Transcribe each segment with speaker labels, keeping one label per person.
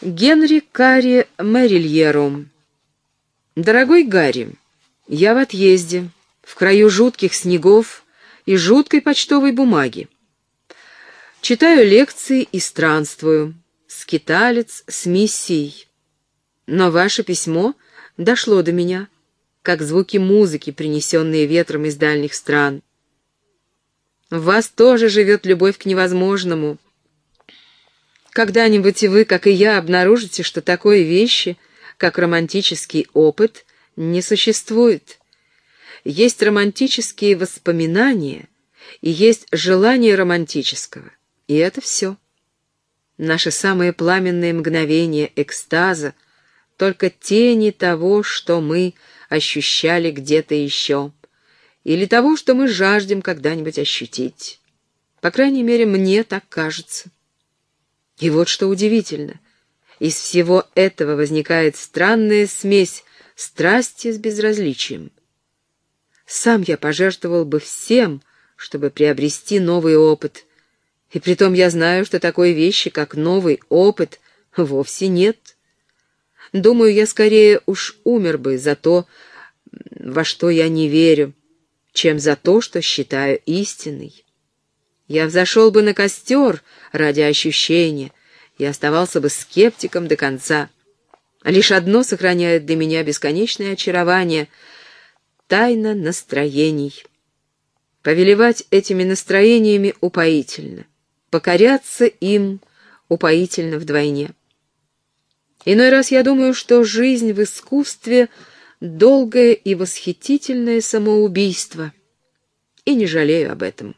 Speaker 1: Генри Карри Мэрильеру. Дорогой Гарри, я в отъезде, в краю жутких снегов и жуткой почтовой бумаги. Читаю лекции и странствую, скиталец с миссией. Но ваше письмо дошло до меня, как звуки музыки, принесенные ветром из дальних стран. В вас тоже живет любовь к невозможному — когда-нибудь и вы, как и я, обнаружите, что такой вещи, как романтический опыт, не существует. Есть романтические воспоминания и есть желание романтического. И это все. Наши самые пламенные мгновения экстаза — только тени того, что мы ощущали где-то еще, или того, что мы жаждем когда-нибудь ощутить. По крайней мере, мне так кажется. И вот что удивительно. Из всего этого возникает странная смесь страсти с безразличием. Сам я пожертвовал бы всем, чтобы приобрести новый опыт. И притом я знаю, что такой вещи, как новый опыт, вовсе нет. Думаю, я скорее уж умер бы за то, во что я не верю, чем за то, что считаю истиной. Я взошел бы на костер ради ощущения и оставался бы скептиком до конца. Лишь одно сохраняет для меня бесконечное очарование — тайна настроений. Повелевать этими настроениями упоительно, покоряться им упоительно вдвойне. Иной раз я думаю, что жизнь в искусстве — долгое и восхитительное самоубийство, и не жалею об этом.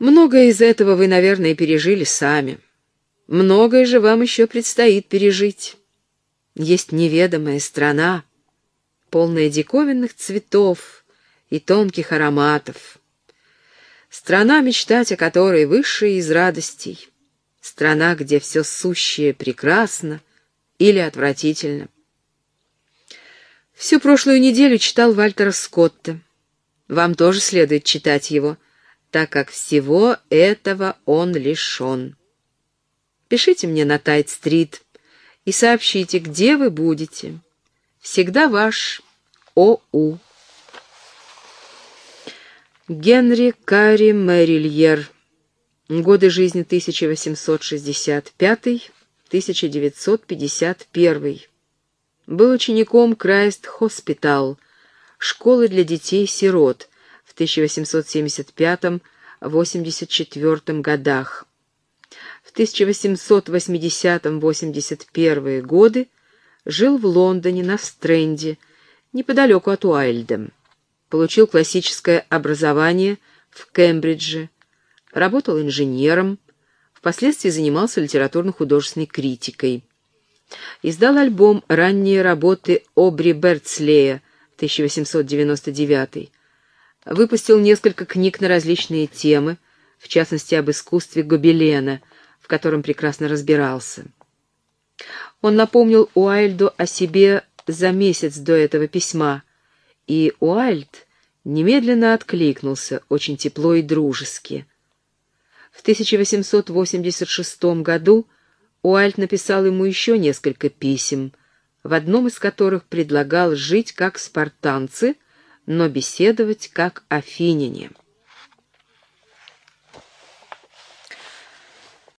Speaker 1: Многое из этого вы, наверное, пережили сами. Многое же вам еще предстоит пережить. Есть неведомая страна, полная диковинных цветов и тонких ароматов. Страна, мечтать о которой высшая из радостей. Страна, где все сущее прекрасно или отвратительно. Всю прошлую неделю читал Вальтера Скотта. Вам тоже следует читать его — так как всего этого он лишен. Пишите мне на Тайт-стрит и сообщите, где вы будете. Всегда ваш О.У. Генри Карри Мэрильер. Годы жизни 1865-1951. Был учеником Крайст Хоспитал, школы для детей-сирот, 1875-84 годах. В 1880-81 годы жил в Лондоне на Стрэнде, неподалеку от Уайльда. Получил классическое образование в Кембридже, работал инженером, впоследствии занимался литературно-художественной критикой. Издал альбом «Ранние работы Обри Берцлея» 1899 выпустил несколько книг на различные темы, в частности об искусстве Гобелена, в котором прекрасно разбирался. Он напомнил Уайльду о себе за месяц до этого письма, и Уайльд немедленно откликнулся, очень тепло и дружески. В 1886 году Уайльд написал ему еще несколько писем, в одном из которых предлагал жить как спартанцы — но беседовать как афиняне.